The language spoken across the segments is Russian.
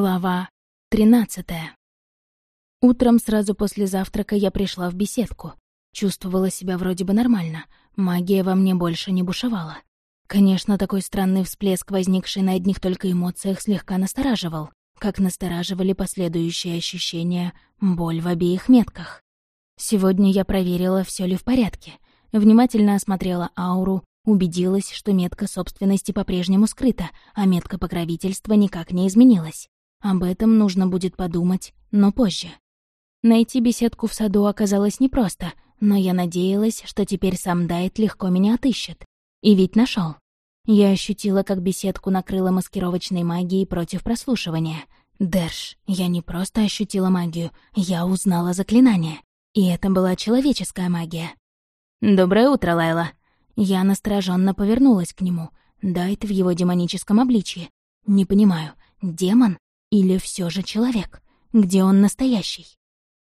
Глава тринадцатая. Утром сразу после завтрака я пришла в беседку. Чувствовала себя вроде бы нормально. Магия во мне больше не бушевала. Конечно, такой странный всплеск, возникший на одних только эмоциях, слегка настораживал, как настораживали последующие ощущения, боль в обеих метках. Сегодня я проверила, все ли в порядке. Внимательно осмотрела ауру, убедилась, что метка собственности по-прежнему скрыта, а метка покровительства никак не изменилась. Об этом нужно будет подумать, но позже. Найти беседку в саду оказалось непросто, но я надеялась, что теперь сам Дайт легко меня отыщет. И ведь нашел. Я ощутила, как беседку накрыла маскировочной магией против прослушивания. Дэрш, я не просто ощутила магию, я узнала заклинание. И это была человеческая магия. «Доброе утро, Лайла». Я настороженно повернулась к нему. Дайт в его демоническом обличье. Не понимаю, демон или все же человек? Где он настоящий?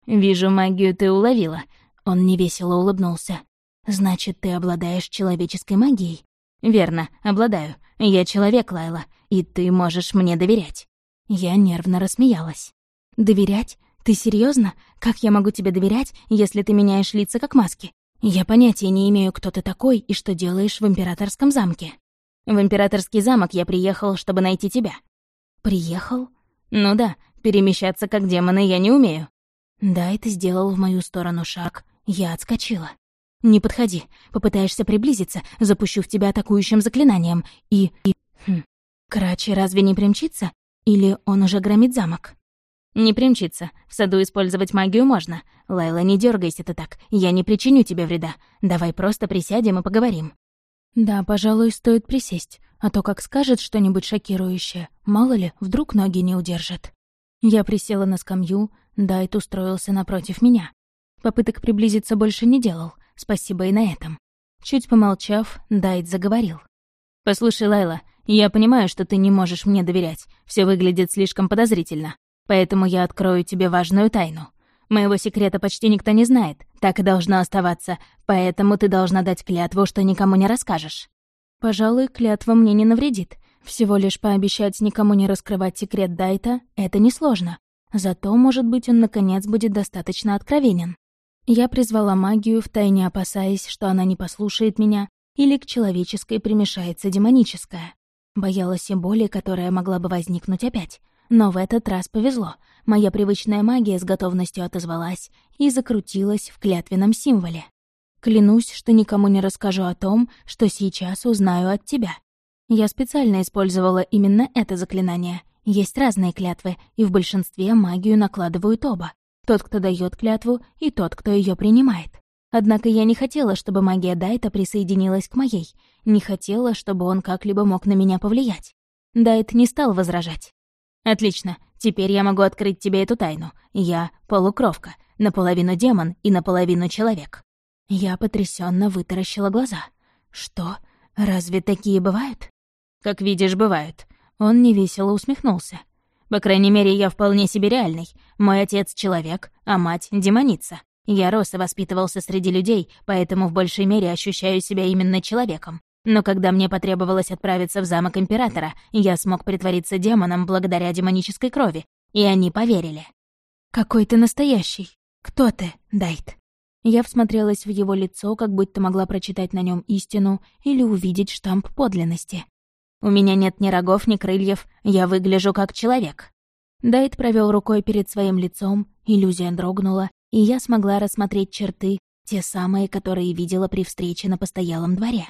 «Вижу, магию ты уловила». Он невесело улыбнулся. «Значит, ты обладаешь человеческой магией?» «Верно, обладаю. Я человек, Лайла, и ты можешь мне доверять». Я нервно рассмеялась. «Доверять? Ты серьезно? Как я могу тебе доверять, если ты меняешь лица как маски? Я понятия не имею, кто ты такой и что делаешь в Императорском замке». «В Императорский замок я приехал, чтобы найти тебя». «Приехал?» «Ну да, перемещаться как демоны я не умею». Да, это сделал в мою сторону шаг. Я отскочила. «Не подходи. Попытаешься приблизиться, запущу в тебя атакующим заклинанием. И... и... Хм. Крачи разве не примчится? Или он уже громит замок?» «Не примчится. В саду использовать магию можно. Лайла, не дергайся ты так. Я не причиню тебе вреда. Давай просто присядем и поговорим». «Да, пожалуй, стоит присесть а то как скажет что-нибудь шокирующее, мало ли, вдруг ноги не удержат. Я присела на скамью, Дайт устроился напротив меня. Попыток приблизиться больше не делал, спасибо и на этом. Чуть помолчав, Дайт заговорил. «Послушай, Лайла, я понимаю, что ты не можешь мне доверять, все выглядит слишком подозрительно, поэтому я открою тебе важную тайну. Моего секрета почти никто не знает, так и должно оставаться, поэтому ты должна дать клятву, что никому не расскажешь. Пожалуй, клятва мне не навредит. Всего лишь пообещать никому не раскрывать секрет Дайта — это несложно. Зато, может быть, он, наконец, будет достаточно откровенен. Я призвала магию, втайне опасаясь, что она не послушает меня, или к человеческой примешается демоническая. Боялась и боли, которая могла бы возникнуть опять. Но в этот раз повезло. Моя привычная магия с готовностью отозвалась и закрутилась в клятвенном символе. Клянусь, что никому не расскажу о том, что сейчас узнаю от тебя. Я специально использовала именно это заклинание. Есть разные клятвы, и в большинстве магию накладывают оба. Тот, кто дает клятву, и тот, кто ее принимает. Однако я не хотела, чтобы магия Дайта присоединилась к моей. Не хотела, чтобы он как-либо мог на меня повлиять. Дайт не стал возражать. «Отлично, теперь я могу открыть тебе эту тайну. Я — полукровка, наполовину демон и наполовину человек. Я потрясенно вытаращила глаза. «Что? Разве такие бывают?» «Как видишь, бывают». Он невесело усмехнулся. «По крайней мере, я вполне себе реальный. Мой отец — человек, а мать — демоница. Я рос и воспитывался среди людей, поэтому в большей мере ощущаю себя именно человеком. Но когда мне потребовалось отправиться в замок Императора, я смог притвориться демоном благодаря демонической крови, и они поверили. «Какой ты настоящий? Кто ты, Дайт?» Я всмотрелась в его лицо, как будто могла прочитать на нем истину или увидеть штамп подлинности. «У меня нет ни рогов, ни крыльев, я выгляжу как человек». Дайт провел рукой перед своим лицом, иллюзия дрогнула, и я смогла рассмотреть черты, те самые, которые видела при встрече на постоялом дворе.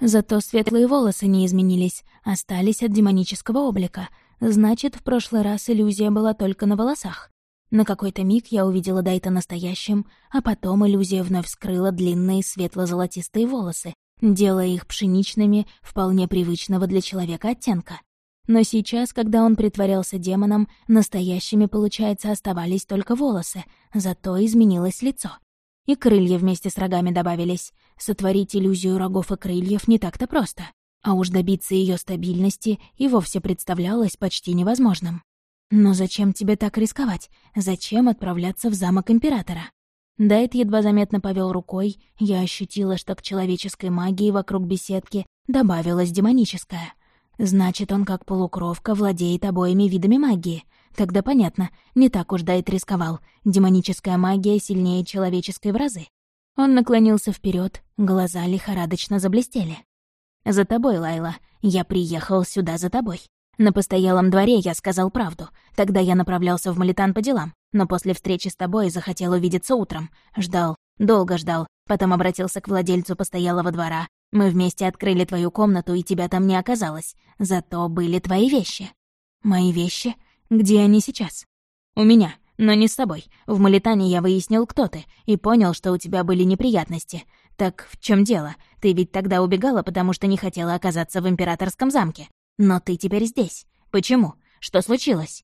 Зато светлые волосы не изменились, остались от демонического облика. Значит, в прошлый раз иллюзия была только на волосах. На какой-то миг я увидела Дайта настоящим, а потом иллюзия вновь скрыла длинные светло-золотистые волосы, делая их пшеничными, вполне привычного для человека оттенка. Но сейчас, когда он притворялся демоном, настоящими, получается, оставались только волосы, зато изменилось лицо. И крылья вместе с рогами добавились. Сотворить иллюзию рогов и крыльев не так-то просто. А уж добиться ее стабильности и вовсе представлялось почти невозможным. «Но зачем тебе так рисковать? Зачем отправляться в замок Императора?» Дайт едва заметно повел рукой, я ощутила, что к человеческой магии вокруг беседки добавилась демоническая. Значит, он как полукровка владеет обоими видами магии. Тогда понятно, не так уж Дайт рисковал. Демоническая магия сильнее человеческой в разы. Он наклонился вперед, глаза лихорадочно заблестели. «За тобой, Лайла. Я приехал сюда за тобой. На постоялом дворе я сказал правду. Тогда я направлялся в Малитан по делам, но после встречи с тобой захотел увидеться утром. Ждал, долго ждал, потом обратился к владельцу постоялого двора. Мы вместе открыли твою комнату, и тебя там не оказалось. Зато были твои вещи. Мои вещи? Где они сейчас? У меня, но не с тобой. В Малитане я выяснил, кто ты, и понял, что у тебя были неприятности. Так в чем дело? Ты ведь тогда убегала, потому что не хотела оказаться в императорском замке. Но ты теперь здесь. Почему? Что случилось?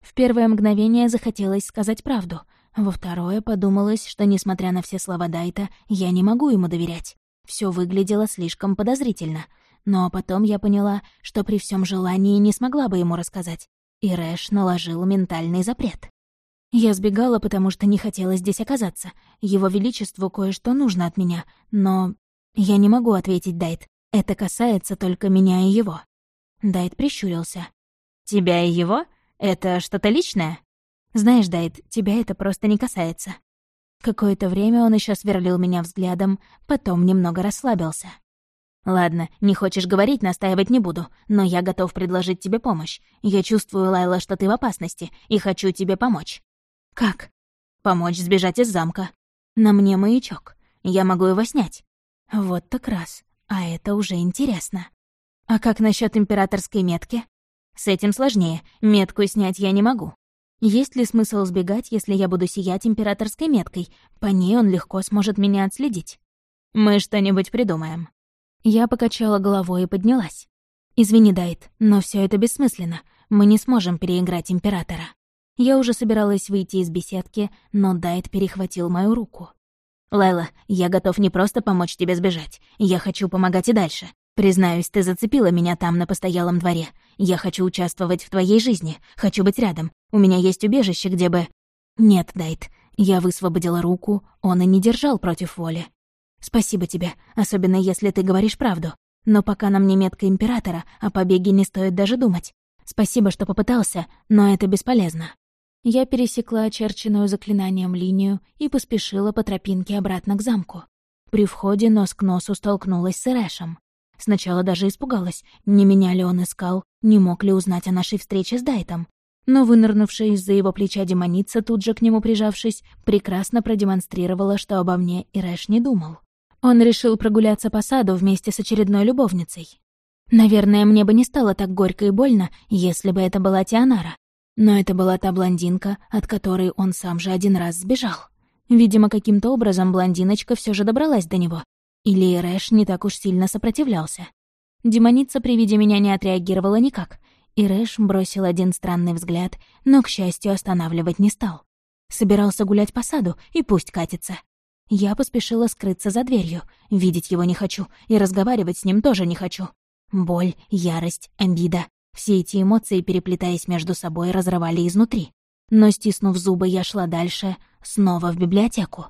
В первое мгновение захотелось сказать правду. Во второе подумалось, что, несмотря на все слова Дайта, я не могу ему доверять. Все выглядело слишком подозрительно. Но потом я поняла, что при всем желании не смогла бы ему рассказать и Рэш наложил ментальный запрет. Я сбегала, потому что не хотела здесь оказаться. Его Величеству кое-что нужно от меня, но... Я не могу ответить, Дайт. Это касается только меня и его. Дайт прищурился. «Тебя и его? Это что-то личное?» «Знаешь, Дайт, тебя это просто не касается». Какое-то время он еще сверлил меня взглядом, потом немного расслабился. «Ладно, не хочешь говорить, настаивать не буду, но я готов предложить тебе помощь. Я чувствую, Лайла, что ты в опасности, и хочу тебе помочь». «Как?» «Помочь сбежать из замка. На мне маячок. Я могу его снять». «Вот так раз. А это уже интересно». «А как насчет императорской метки?» «С этим сложнее. Метку снять я не могу». Есть ли смысл сбегать, если я буду сиять императорской меткой? По ней он легко сможет меня отследить. Мы что-нибудь придумаем. Я покачала головой и поднялась. «Извини, Дайт, но все это бессмысленно. Мы не сможем переиграть Императора». Я уже собиралась выйти из беседки, но Дайт перехватил мою руку. «Лайла, я готов не просто помочь тебе сбежать. Я хочу помогать и дальше. Признаюсь, ты зацепила меня там, на постоялом дворе. Я хочу участвовать в твоей жизни, хочу быть рядом. У меня есть убежище, где бы...» «Нет, Дайт». Я высвободила руку, он и не держал против воли. Спасибо тебе, особенно если ты говоришь правду. Но пока нам не метка Императора, о побеге не стоит даже думать. Спасибо, что попытался, но это бесполезно». Я пересекла очерченную заклинанием линию и поспешила по тропинке обратно к замку. При входе нос к носу столкнулась с Эрэшем. Сначала даже испугалась, не меня ли он искал, не мог ли узнать о нашей встрече с Дайтом. Но вынырнувшая из-за его плеча демоница, тут же к нему прижавшись, прекрасно продемонстрировала, что обо мне Ирэш не думал. Он решил прогуляться по саду вместе с очередной любовницей. Наверное, мне бы не стало так горько и больно, если бы это была Тианара. Но это была та блондинка, от которой он сам же один раз сбежал. Видимо, каким-то образом блондиночка все же добралась до него. Или Рэш не так уж сильно сопротивлялся. Демоница при виде меня не отреагировала никак, и Рэш бросил один странный взгляд, но, к счастью, останавливать не стал. Собирался гулять по саду, и пусть катится. Я поспешила скрыться за дверью. Видеть его не хочу, и разговаривать с ним тоже не хочу. Боль, ярость, обида. Все эти эмоции, переплетаясь между собой, разрывали изнутри. Но, стиснув зубы, я шла дальше, снова в библиотеку.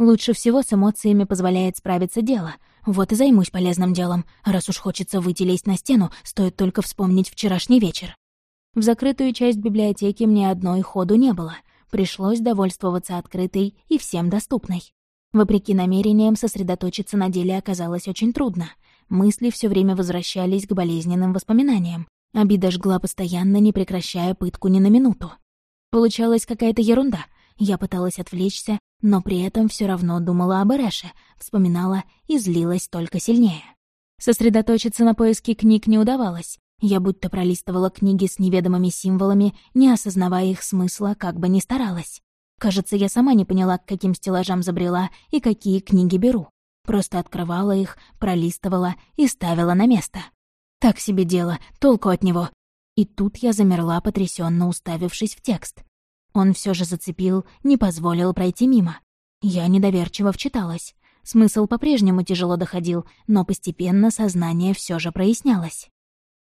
Лучше всего с эмоциями позволяет справиться дело. Вот и займусь полезным делом. Раз уж хочется выйти лезть на стену, стоит только вспомнить вчерашний вечер. В закрытую часть библиотеки мне одной ходу не было. Пришлось довольствоваться открытой и всем доступной. Вопреки намерениям, сосредоточиться на деле оказалось очень трудно. Мысли все время возвращались к болезненным воспоминаниям. Обида жгла постоянно, не прекращая пытку ни на минуту. Получалась какая-то ерунда. Я пыталась отвлечься, но при этом все равно думала об Эрэше, вспоминала и злилась только сильнее. Сосредоточиться на поиске книг не удавалось. Я будто пролистывала книги с неведомыми символами, не осознавая их смысла, как бы ни старалась. Кажется, я сама не поняла, к каким стеллажам забрела и какие книги беру. Просто открывала их, пролистывала и ставила на место. Так себе дело, толку от него. И тут я замерла, потрясенно уставившись в текст. Он все же зацепил, не позволил пройти мимо. Я недоверчиво вчиталась. Смысл по-прежнему тяжело доходил, но постепенно сознание все же прояснялось.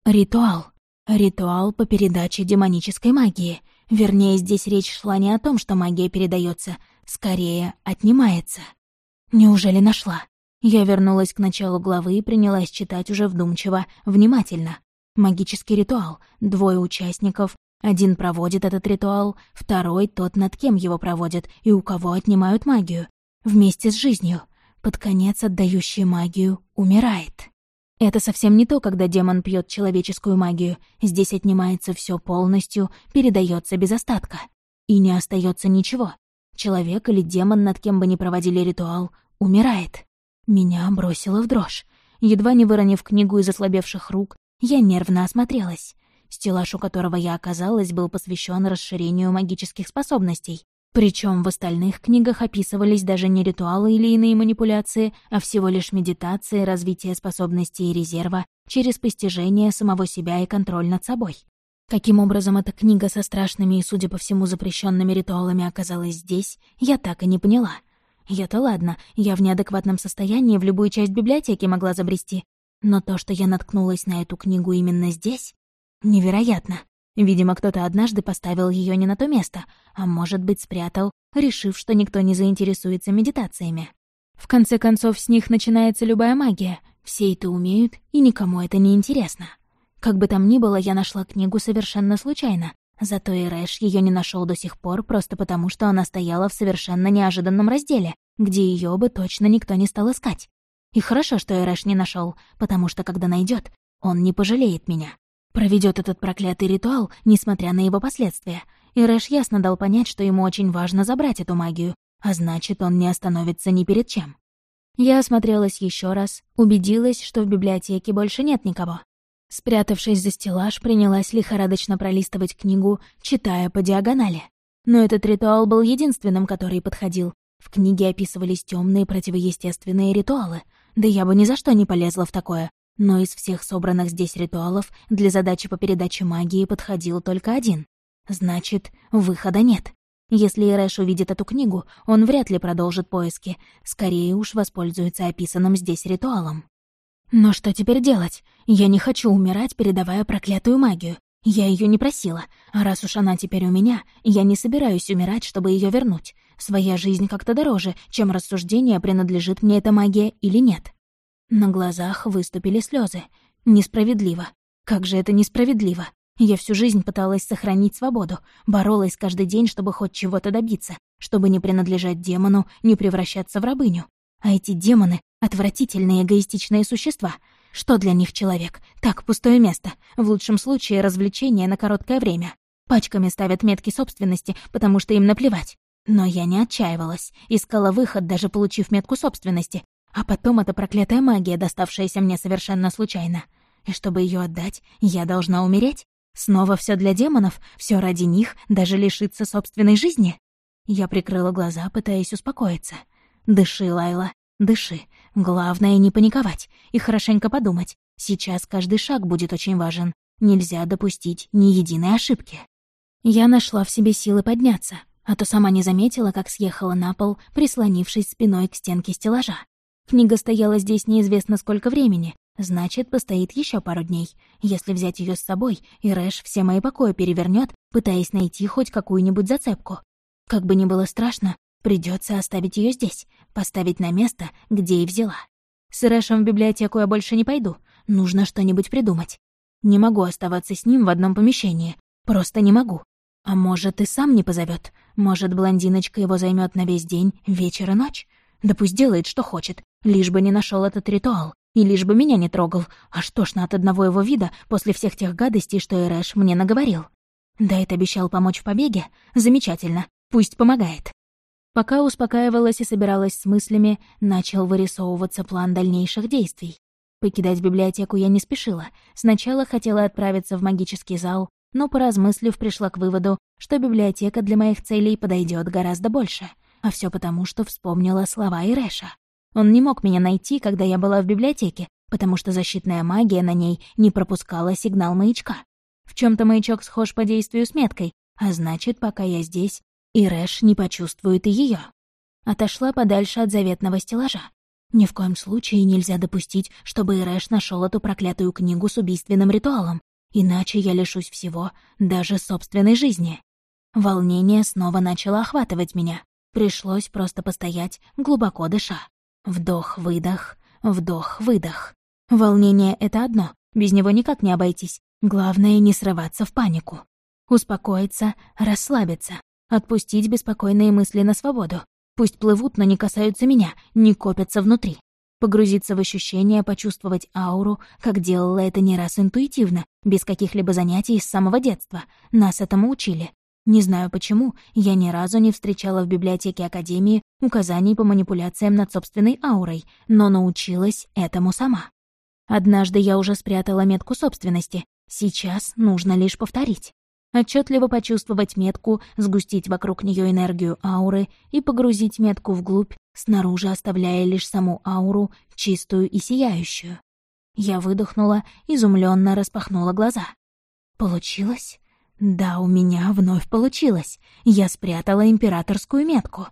Ритуал. Ритуал по передаче демонической магии — Вернее, здесь речь шла не о том, что магия передается, скорее отнимается. Неужели нашла? Я вернулась к началу главы и принялась читать уже вдумчиво, внимательно. Магический ритуал, двое участников, один проводит этот ритуал, второй — тот, над кем его проводят и у кого отнимают магию. Вместе с жизнью. Под конец отдающий магию умирает. Это совсем не то, когда демон пьет человеческую магию. Здесь отнимается все полностью, передается без остатка. И не остается ничего. Человек или демон, над кем бы ни проводили ритуал, умирает. Меня бросило в дрожь. Едва не выронив книгу из ослабевших рук, я нервно осмотрелась. Стеллаж, у которого я оказалась, был посвящен расширению магических способностей. Причем в остальных книгах описывались даже не ритуалы или иные манипуляции, а всего лишь медитации, развитие способностей и резерва через постижение самого себя и контроль над собой. Каким образом эта книга со страшными и, судя по всему, запрещенными ритуалами оказалась здесь, я так и не поняла. Я-то ладно, я в неадекватном состоянии в любую часть библиотеки могла забрести. Но то, что я наткнулась на эту книгу именно здесь, Невероятно. Видимо, кто-то однажды поставил ее не на то место, а может быть, спрятал, решив, что никто не заинтересуется медитациями. В конце концов, с них начинается любая магия. Все это умеют, и никому это не интересно. Как бы там ни было, я нашла книгу совершенно случайно. Зато и Рэш ее не нашел до сих пор, просто потому что она стояла в совершенно неожиданном разделе, где ее бы точно никто не стал искать. И хорошо, что Эрэш не нашел, потому что когда найдет, он не пожалеет меня. Проведет этот проклятый ритуал, несмотря на его последствия. И Рэш ясно дал понять, что ему очень важно забрать эту магию, а значит, он не остановится ни перед чем. Я осмотрелась еще раз, убедилась, что в библиотеке больше нет никого. Спрятавшись за стеллаж, принялась лихорадочно пролистывать книгу, читая по диагонали. Но этот ритуал был единственным, который подходил. В книге описывались темные противоестественные ритуалы. Да я бы ни за что не полезла в такое. Но из всех собранных здесь ритуалов для задачи по передаче магии подходил только один. Значит, выхода нет. Если Ирэш увидит эту книгу, он вряд ли продолжит поиски, скорее уж воспользуется описанным здесь ритуалом. Но что теперь делать? Я не хочу умирать, передавая проклятую магию. Я ее не просила, а раз уж она теперь у меня, я не собираюсь умирать, чтобы ее вернуть. Своя жизнь как-то дороже, чем рассуждение, принадлежит мне эта магия или нет. На глазах выступили слезы. Несправедливо. Как же это несправедливо? Я всю жизнь пыталась сохранить свободу, боролась каждый день, чтобы хоть чего-то добиться, чтобы не принадлежать демону, не превращаться в рабыню. А эти демоны — отвратительные эгоистичные существа. Что для них человек? Так, пустое место. В лучшем случае развлечение на короткое время. Пачками ставят метки собственности, потому что им наплевать. Но я не отчаивалась, искала выход, даже получив метку собственности, а потом эта проклятая магия, доставшаяся мне совершенно случайно. И чтобы ее отдать, я должна умереть? Снова все для демонов, все ради них, даже лишиться собственной жизни? Я прикрыла глаза, пытаясь успокоиться. Дыши, Лайла, дыши. Главное не паниковать и хорошенько подумать. Сейчас каждый шаг будет очень важен. Нельзя допустить ни единой ошибки. Я нашла в себе силы подняться, а то сама не заметила, как съехала на пол, прислонившись спиной к стенке стеллажа. Книга стояла здесь неизвестно сколько времени, значит, постоит еще пару дней. Если взять ее с собой, и Рэш все мои покои перевернет, пытаясь найти хоть какую-нибудь зацепку. Как бы ни было страшно, придется оставить ее здесь, поставить на место, где и взяла. С Рэшем в библиотеку я больше не пойду, нужно что-нибудь придумать. Не могу оставаться с ним в одном помещении, просто не могу. А может, и сам не позовет. Может, блондиночка его займет на весь день, вечер и ночь? Да пусть делает, что хочет, лишь бы не нашел этот ритуал, и лишь бы меня не трогал. А что ж на от одного его вида после всех тех гадостей, что Эрэш мне наговорил? Дайт обещал помочь в побеге? Замечательно, пусть помогает. Пока успокаивалась и собиралась с мыслями, начал вырисовываться план дальнейших действий. Покидать библиотеку я не спешила. Сначала хотела отправиться в магический зал, но, поразмыслив, пришла к выводу, что библиотека для моих целей подойдет гораздо больше — а все потому, что вспомнила слова Ирэша. Он не мог меня найти, когда я была в библиотеке, потому что защитная магия на ней не пропускала сигнал маячка. В чем то маячок схож по действию с меткой, а значит, пока я здесь, Ирэш не почувствует и ее. Отошла подальше от заветного стеллажа. Ни в коем случае нельзя допустить, чтобы Ирэш нашел эту проклятую книгу с убийственным ритуалом, иначе я лишусь всего, даже собственной жизни. Волнение снова начало охватывать меня. Пришлось просто постоять, глубоко дыша. Вдох-выдох, вдох-выдох. Волнение — это одно, Без него никак не обойтись. Главное — не срываться в панику. Успокоиться, расслабиться, отпустить беспокойные мысли на свободу. Пусть плывут, но не касаются меня, не копятся внутри. Погрузиться в ощущения, почувствовать ауру, как делала это не раз интуитивно, без каких-либо занятий с самого детства. Нас этому учили. Не знаю почему, я ни разу не встречала в библиотеке Академии указаний по манипуляциям над собственной аурой, но научилась этому сама. Однажды я уже спрятала метку собственности, сейчас нужно лишь повторить. Отчетливо почувствовать метку, сгустить вокруг нее энергию ауры и погрузить метку вглубь, снаружи оставляя лишь саму ауру, чистую и сияющую. Я выдохнула, изумленно распахнула глаза. Получилось? Да, у меня вновь получилось. Я спрятала императорскую метку.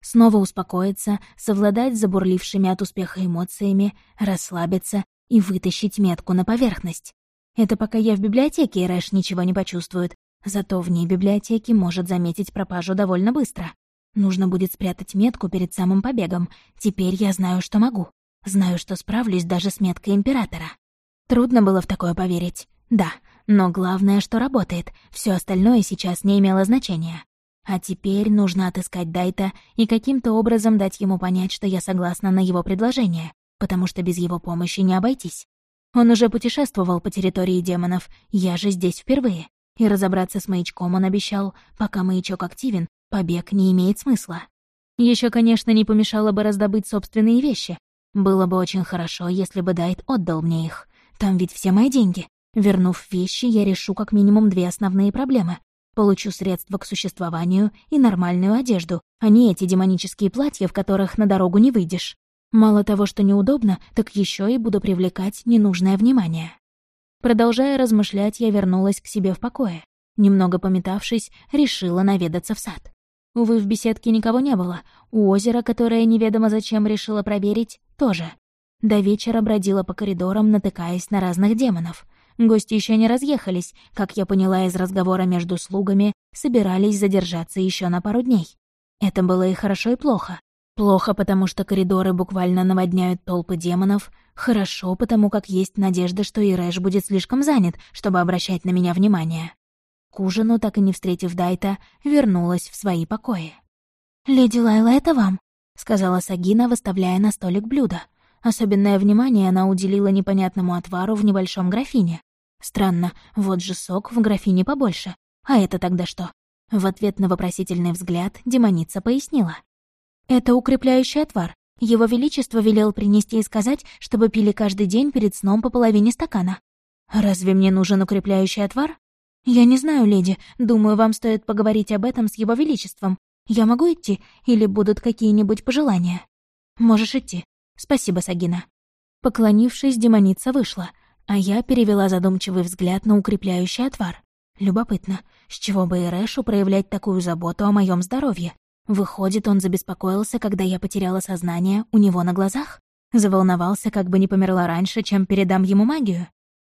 Снова успокоиться, совладать забурлившими от успеха эмоциями, расслабиться и вытащить метку на поверхность. Это пока я в библиотеке, и Рэш ничего не почувствует. Зато вне библиотеки может заметить пропажу довольно быстро. Нужно будет спрятать метку перед самым побегом. Теперь я знаю, что могу. Знаю, что справлюсь даже с меткой Императора. Трудно было в такое поверить. Да, но главное, что работает. Все остальное сейчас не имело значения. А теперь нужно отыскать Дайта и каким-то образом дать ему понять, что я согласна на его предложение, потому что без его помощи не обойтись. Он уже путешествовал по территории демонов, я же здесь впервые. И разобраться с маячком он обещал, пока маячок активен, побег не имеет смысла. Еще, конечно, не помешало бы раздобыть собственные вещи. Было бы очень хорошо, если бы Дайт отдал мне их. Там ведь все мои деньги. Вернув вещи, я решу как минимум две основные проблемы. Получу средства к существованию и нормальную одежду, а не эти демонические платья, в которых на дорогу не выйдешь. Мало того, что неудобно, так еще и буду привлекать ненужное внимание. Продолжая размышлять, я вернулась к себе в покое. Немного пометавшись, решила наведаться в сад. Увы, в беседке никого не было. У озера, которое неведомо зачем решила проверить, тоже. До вечера бродила по коридорам, натыкаясь на разных демонов. Гости еще не разъехались, как я поняла из разговора между слугами, собирались задержаться еще на пару дней. Это было и хорошо, и плохо. Плохо, потому что коридоры буквально наводняют толпы демонов. Хорошо, потому как есть надежда, что Ирэш будет слишком занят, чтобы обращать на меня внимание. К ужину, так и не встретив Дайта, вернулась в свои покои. «Леди Лайла, это вам», — сказала Сагина, выставляя на столик блюдо. Особенное внимание она уделила непонятному отвару в небольшом графине. Странно, вот же сок в графине побольше. А это тогда что? В ответ на вопросительный взгляд демоница пояснила. «Это укрепляющий отвар. Его Величество велел принести и сказать, чтобы пили каждый день перед сном по половине стакана. Разве мне нужен укрепляющий отвар? Я не знаю, леди. Думаю, вам стоит поговорить об этом с Его Величеством. Я могу идти, или будут какие-нибудь пожелания? Можешь идти. Спасибо, Сагина. Поклонившись, демоница вышла — а я перевела задумчивый взгляд на укрепляющий отвар. Любопытно, с чего бы Ирэшу проявлять такую заботу о моем здоровье? Выходит, он забеспокоился, когда я потеряла сознание у него на глазах? Заволновался, как бы не померла раньше, чем передам ему магию?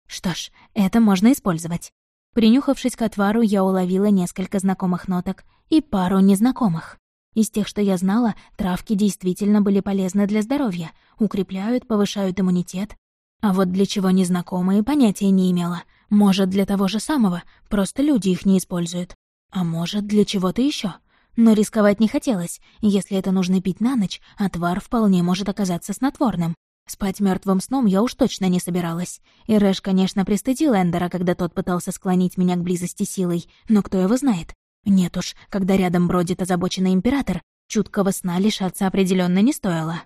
Что ж, это можно использовать. Принюхавшись к отвару, я уловила несколько знакомых ноток и пару незнакомых. Из тех, что я знала, травки действительно были полезны для здоровья, укрепляют, повышают иммунитет, а вот для чего незнакомые понятия не имела. Может, для того же самого, просто люди их не используют. А может, для чего-то еще. Но рисковать не хотелось. Если это нужно пить на ночь, отвар вполне может оказаться снотворным. Спать мертвым сном я уж точно не собиралась. И Рэш, конечно, пристыдил Эндера, когда тот пытался склонить меня к близости силой, но кто его знает? Нет уж, когда рядом бродит озабоченный император, чуткого сна лишаться определенно не стоило.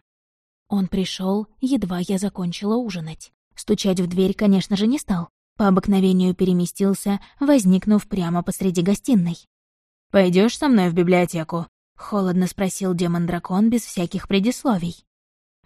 Он пришел, едва я закончила ужинать. Стучать в дверь, конечно же, не стал. По обыкновению переместился, возникнув прямо посреди гостиной. Пойдешь со мной в библиотеку?» — холодно спросил демон-дракон без всяких предисловий.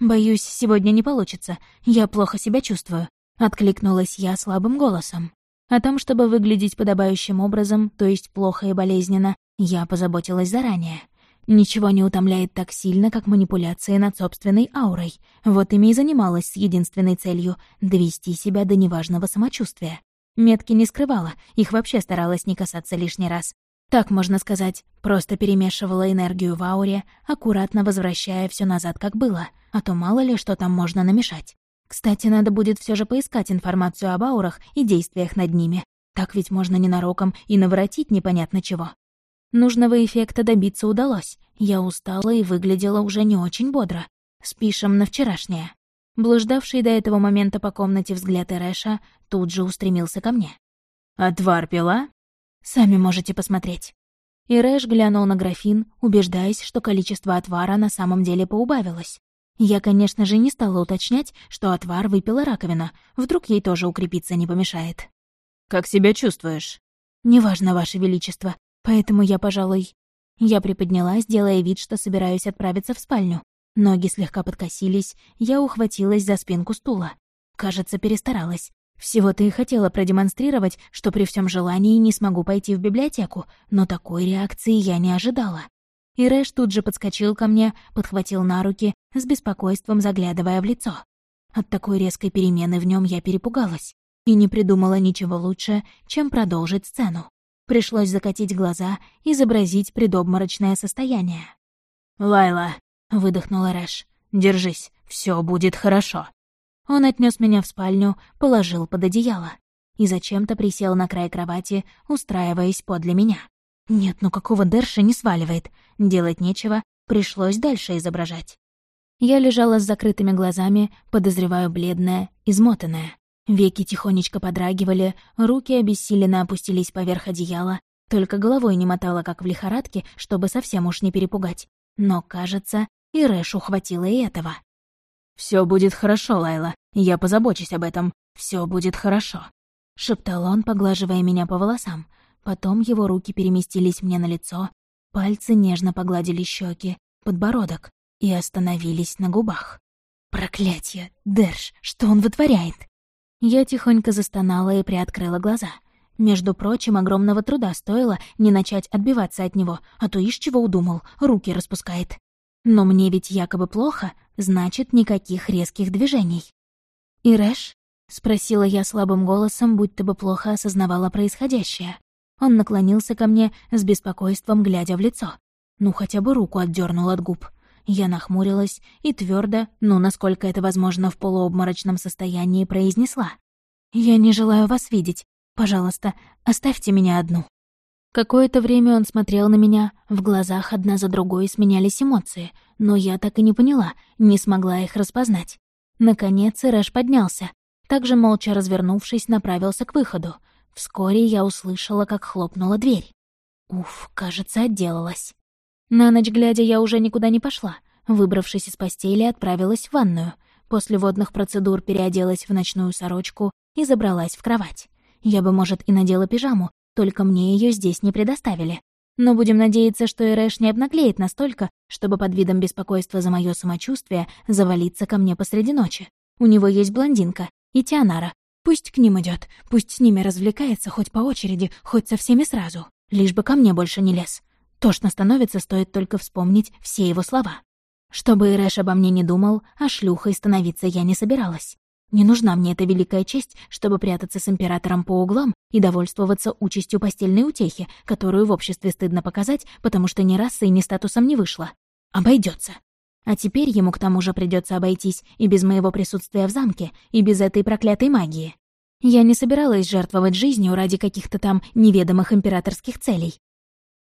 «Боюсь, сегодня не получится. Я плохо себя чувствую», — откликнулась я слабым голосом. О том, чтобы выглядеть подобающим образом, то есть плохо и болезненно, я позаботилась заранее. Ничего не утомляет так сильно, как манипуляции над собственной аурой. Вот ими и занималась с единственной целью — довести себя до неважного самочувствия. Метки не скрывала, их вообще старалась не касаться лишний раз. Так можно сказать, просто перемешивала энергию в ауре, аккуратно возвращая все назад, как было, а то мало ли что там можно намешать. Кстати, надо будет все же поискать информацию об аурах и действиях над ними. Так ведь можно ненароком и наворотить непонятно чего. Нужного эффекта добиться удалось. Я устала и выглядела уже не очень бодро. Спишем на вчерашнее. Блуждавший до этого момента по комнате взгляд Эрэша тут же устремился ко мне. «Отвар пила?» «Сами можете посмотреть». Ирэш глянул на графин, убеждаясь, что количество отвара на самом деле поубавилось. Я, конечно же, не стала уточнять, что отвар выпила раковина. Вдруг ей тоже укрепиться не помешает. «Как себя чувствуешь?» «Неважно, Ваше Величество. Поэтому я, пожалуй...» Я приподнялась, делая вид, что собираюсь отправиться в спальню. Ноги слегка подкосились, я ухватилась за спинку стула. Кажется, перестаралась. Всего-то и хотела продемонстрировать, что при всем желании не смогу пойти в библиотеку, но такой реакции я не ожидала. И Рэш тут же подскочил ко мне, подхватил на руки, с беспокойством заглядывая в лицо. От такой резкой перемены в нем я перепугалась и не придумала ничего лучше, чем продолжить сцену. Пришлось закатить глаза, изобразить предобморочное состояние. «Лайла», — выдохнула Рэш, — «держись, все будет хорошо». Он отнес меня в спальню, положил под одеяло и зачем-то присел на край кровати, устраиваясь подле меня. Нет, ну какого Дерша не сваливает? Делать нечего, пришлось дальше изображать. Я лежала с закрытыми глазами, подозреваю бледная, измотанная. Веки тихонечко подрагивали, руки обессиленно опустились поверх одеяла, только головой не мотала, как в лихорадке, чтобы совсем уж не перепугать. Но, кажется, и Рэшу хватило и этого. Все будет хорошо, Лайла. Я позабочусь об этом. Все будет хорошо», — шептал он, поглаживая меня по волосам. Потом его руки переместились мне на лицо, пальцы нежно погладили щеки, подбородок и остановились на губах. Проклятье! Дерш, что он вытворяет? Я тихонько застонала и приоткрыла глаза. Между прочим, огромного труда стоило не начать отбиваться от него, а то ишь чего удумал, руки распускает. Но мне ведь якобы плохо, значит, никаких резких движений. «Ирэш?» — спросила я слабым голосом, будто бы плохо осознавала происходящее. Он наклонился ко мне с беспокойством, глядя в лицо. Ну, хотя бы руку отдернул от губ. Я нахмурилась и твердо, ну, насколько это возможно в полуобморочном состоянии, произнесла. «Я не желаю вас видеть. Пожалуйста, оставьте меня одну». Какое-то время он смотрел на меня, в глазах одна за другой сменялись эмоции, но я так и не поняла, не смогла их распознать. Наконец Ирэш поднялся, также молча развернувшись, направился к выходу. Вскоре я услышала, как хлопнула дверь. Уф, кажется, отделалась. На ночь глядя я уже никуда не пошла. Выбравшись из постели, отправилась в ванную. После водных процедур переоделась в ночную сорочку и забралась в кровать. Я бы, может, и надела пижаму, только мне ее здесь не предоставили. Но будем надеяться, что Эрэш не обнаглеет настолько, чтобы под видом беспокойства за мое самочувствие завалиться ко мне посреди ночи. У него есть блондинка и Тианара. Пусть к ним идет, пусть с ними развлекается хоть по очереди, хоть со всеми сразу. Лишь бы ко мне больше не лез. Тошно становится, стоит только вспомнить все его слова. Чтобы Эрэш обо мне не думал, а шлюхой становиться я не собиралась. Не нужна мне эта великая честь, чтобы прятаться с императором по углам и довольствоваться участью постельной утехи, которую в обществе стыдно показать, потому что ни расой, ни статусом не вышло. Обойдется. А теперь ему к тому же придется обойтись и без моего присутствия в замке, и без этой проклятой магии. Я не собиралась жертвовать жизнью ради каких-то там неведомых императорских целей.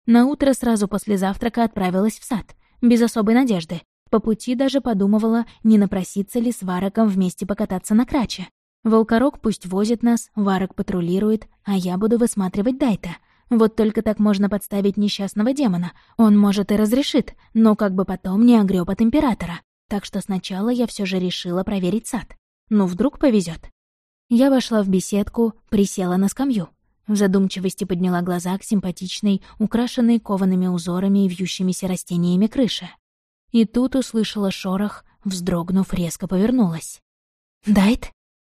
На утро сразу после завтрака отправилась в сад, без особой надежды, по пути даже подумывала, не напроситься ли с Вароком вместе покататься на краче. Волкорог пусть возит нас, Варок патрулирует, а я буду высматривать Дайта. Вот только так можно подставить несчастного демона. Он, может, и разрешит, но как бы потом не огреб от Императора. Так что сначала я все же решила проверить сад. Ну, вдруг повезет. Я вошла в беседку, присела на скамью. В задумчивости подняла глаза к симпатичной, украшенной коваными узорами и вьющимися растениями крыше. И тут услышала шорох, вздрогнув, резко повернулась. «Дайт?»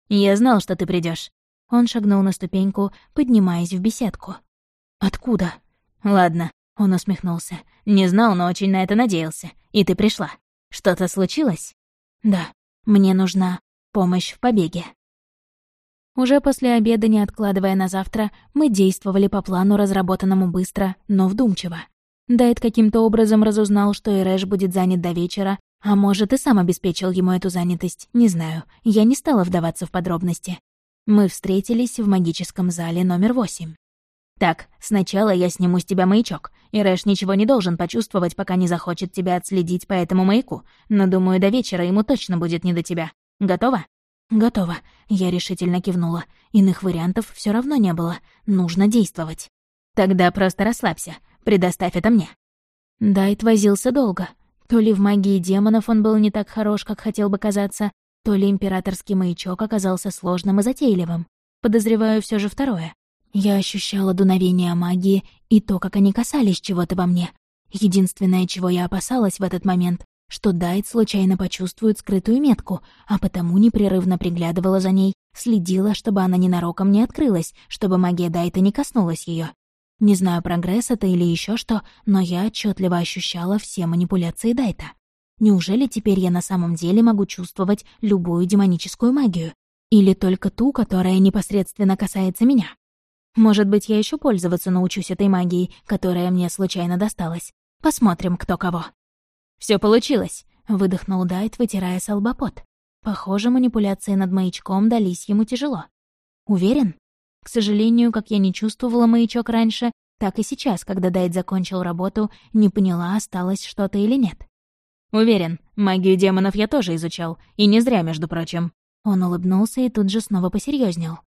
«Я знал, что ты придешь. Он шагнул на ступеньку, поднимаясь в беседку. «Откуда?» «Ладно», — он усмехнулся. «Не знал, но очень на это надеялся. И ты пришла. Что-то случилось?» «Да, мне нужна помощь в побеге». Уже после обеда, не откладывая на завтра, мы действовали по плану, разработанному быстро, но вдумчиво. Дайт каким-то образом разузнал, что Эрэш будет занят до вечера, А может, и сам обеспечил ему эту занятость, не знаю. Я не стала вдаваться в подробности. Мы встретились в магическом зале номер восемь. «Так, сначала я сниму с тебя маячок, и Рэш ничего не должен почувствовать, пока не захочет тебя отследить по этому маяку, но, думаю, до вечера ему точно будет не до тебя. Готова?» «Готова», — я решительно кивнула. Иных вариантов все равно не было. Нужно действовать. «Тогда просто расслабься. Предоставь это мне». Дайт возился долго. То ли в магии демонов он был не так хорош, как хотел бы казаться, то ли императорский маячок оказался сложным и затейливым. Подозреваю все же второе. Я ощущала дуновение магии и то, как они касались чего-то во мне. Единственное, чего я опасалась в этот момент, что Дайт случайно почувствует скрытую метку, а потому непрерывно приглядывала за ней, следила, чтобы она ненароком не открылась, чтобы магия Дайта не коснулась ее. Не знаю, прогресс это или еще что, но я отчетливо ощущала все манипуляции Дайта. Неужели теперь я на самом деле могу чувствовать любую демоническую магию? Или только ту, которая непосредственно касается меня? Может быть, я еще пользоваться научусь этой магией, которая мне случайно досталась. Посмотрим, кто кого. Все получилось», — выдохнул Дайт, вытирая солбопот. Похоже, манипуляции над маячком дались ему тяжело. «Уверен?» К сожалению, как я не чувствовала маячок раньше, так и сейчас, когда Дайт закончил работу, не поняла, осталось что-то или нет. «Уверен, магию демонов я тоже изучал, и не зря, между прочим». Он улыбнулся и тут же снова посерьезнел.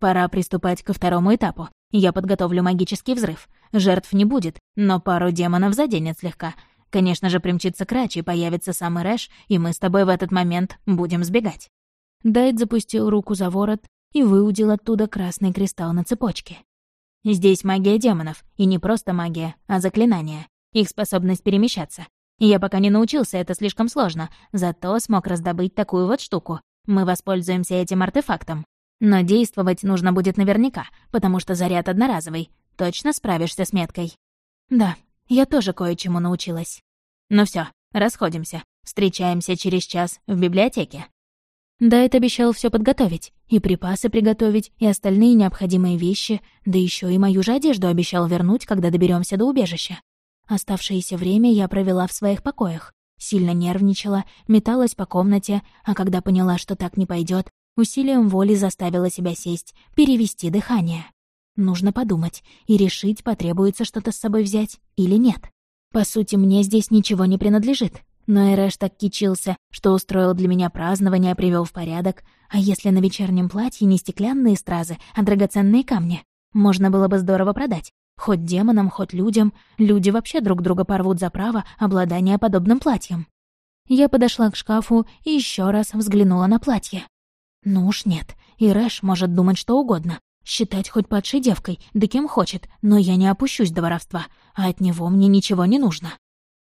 «Пора приступать ко второму этапу. Я подготовлю магический взрыв. Жертв не будет, но пару демонов заденет слегка. Конечно же, примчится Крач и появится самый Рэш, и мы с тобой в этот момент будем сбегать». Дайт запустил руку за ворот и выудил оттуда красный кристалл на цепочке. «Здесь магия демонов, и не просто магия, а заклинания. Их способность перемещаться. Я пока не научился, это слишком сложно, зато смог раздобыть такую вот штуку. Мы воспользуемся этим артефактом. Но действовать нужно будет наверняка, потому что заряд одноразовый. Точно справишься с меткой? Да, я тоже кое-чему научилась. Ну все, расходимся. Встречаемся через час в библиотеке. Дайт обещал все подготовить, и припасы приготовить, и остальные необходимые вещи, да еще и мою же одежду обещал вернуть, когда доберемся до убежища. Оставшееся время я провела в своих покоях. Сильно нервничала, металась по комнате, а когда поняла, что так не пойдет, усилием воли заставила себя сесть, перевести дыхание. Нужно подумать и решить, потребуется что-то с собой взять или нет. По сути, мне здесь ничего не принадлежит. Но Эрэш так кичился, что устроил для меня празднование, привел в порядок. А если на вечернем платье не стеклянные стразы, а драгоценные камни? Можно было бы здорово продать. Хоть демонам, хоть людям. Люди вообще друг друга порвут за право обладания подобным платьем. Я подошла к шкафу и еще раз взглянула на платье. Ну уж нет, и Рэш может думать что угодно. Считать хоть падшей девкой, да кем хочет, но я не опущусь до воровства, а от него мне ничего не нужно.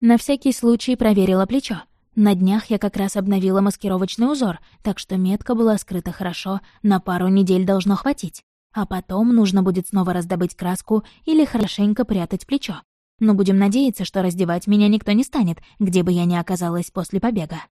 На всякий случай проверила плечо. На днях я как раз обновила маскировочный узор, так что метка была скрыта хорошо, на пару недель должно хватить. А потом нужно будет снова раздобыть краску или хорошенько прятать плечо. Но будем надеяться, что раздевать меня никто не станет, где бы я ни оказалась после побега.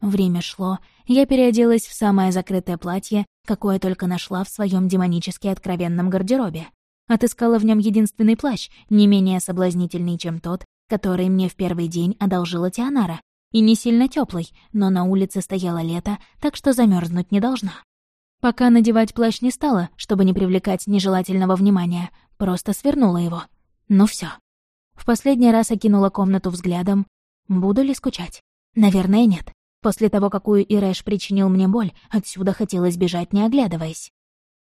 Время шло, я переоделась в самое закрытое платье, какое только нашла в своем демонически откровенном гардеробе. Отыскала в нем единственный плащ, не менее соблазнительный, чем тот, который мне в первый день одолжила Тианара, и не сильно теплый, но на улице стояло лето, так что замерзнуть не должна. Пока надевать плащ не стала, чтобы не привлекать нежелательного внимания, просто свернула его. Ну все. В последний раз окинула комнату взглядом. Буду ли скучать? Наверное, нет. После того, какую Ирэш причинил мне боль, отсюда хотелось бежать, не оглядываясь.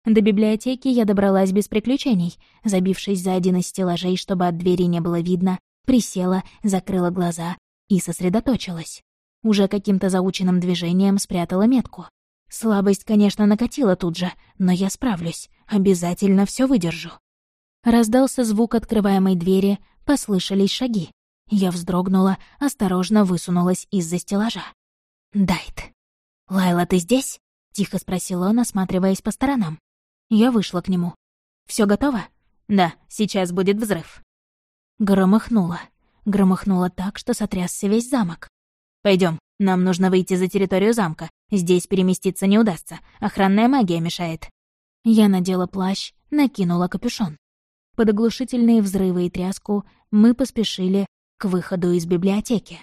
До библиотеки я добралась без приключений, забившись за один из стеллажей, чтобы от двери не было видно, присела, закрыла глаза и сосредоточилась. Уже каким-то заученным движением спрятала метку. Слабость, конечно, накатила тут же, но я справлюсь, обязательно все выдержу. Раздался звук открываемой двери, послышались шаги. Я вздрогнула, осторожно высунулась из-за стеллажа. Дайт. «Лайла, ты здесь?» — тихо спросил он, осматриваясь по сторонам. Я вышла к нему. Все готово?» «Да, сейчас будет взрыв». Громыхнуло. Громыхнуло так, что сотрясся весь замок. Пойдем, нам нужно выйти за территорию замка. Здесь переместиться не удастся. Охранная магия мешает». Я надела плащ, накинула капюшон. Под оглушительные взрывы и тряску мы поспешили к выходу из библиотеки.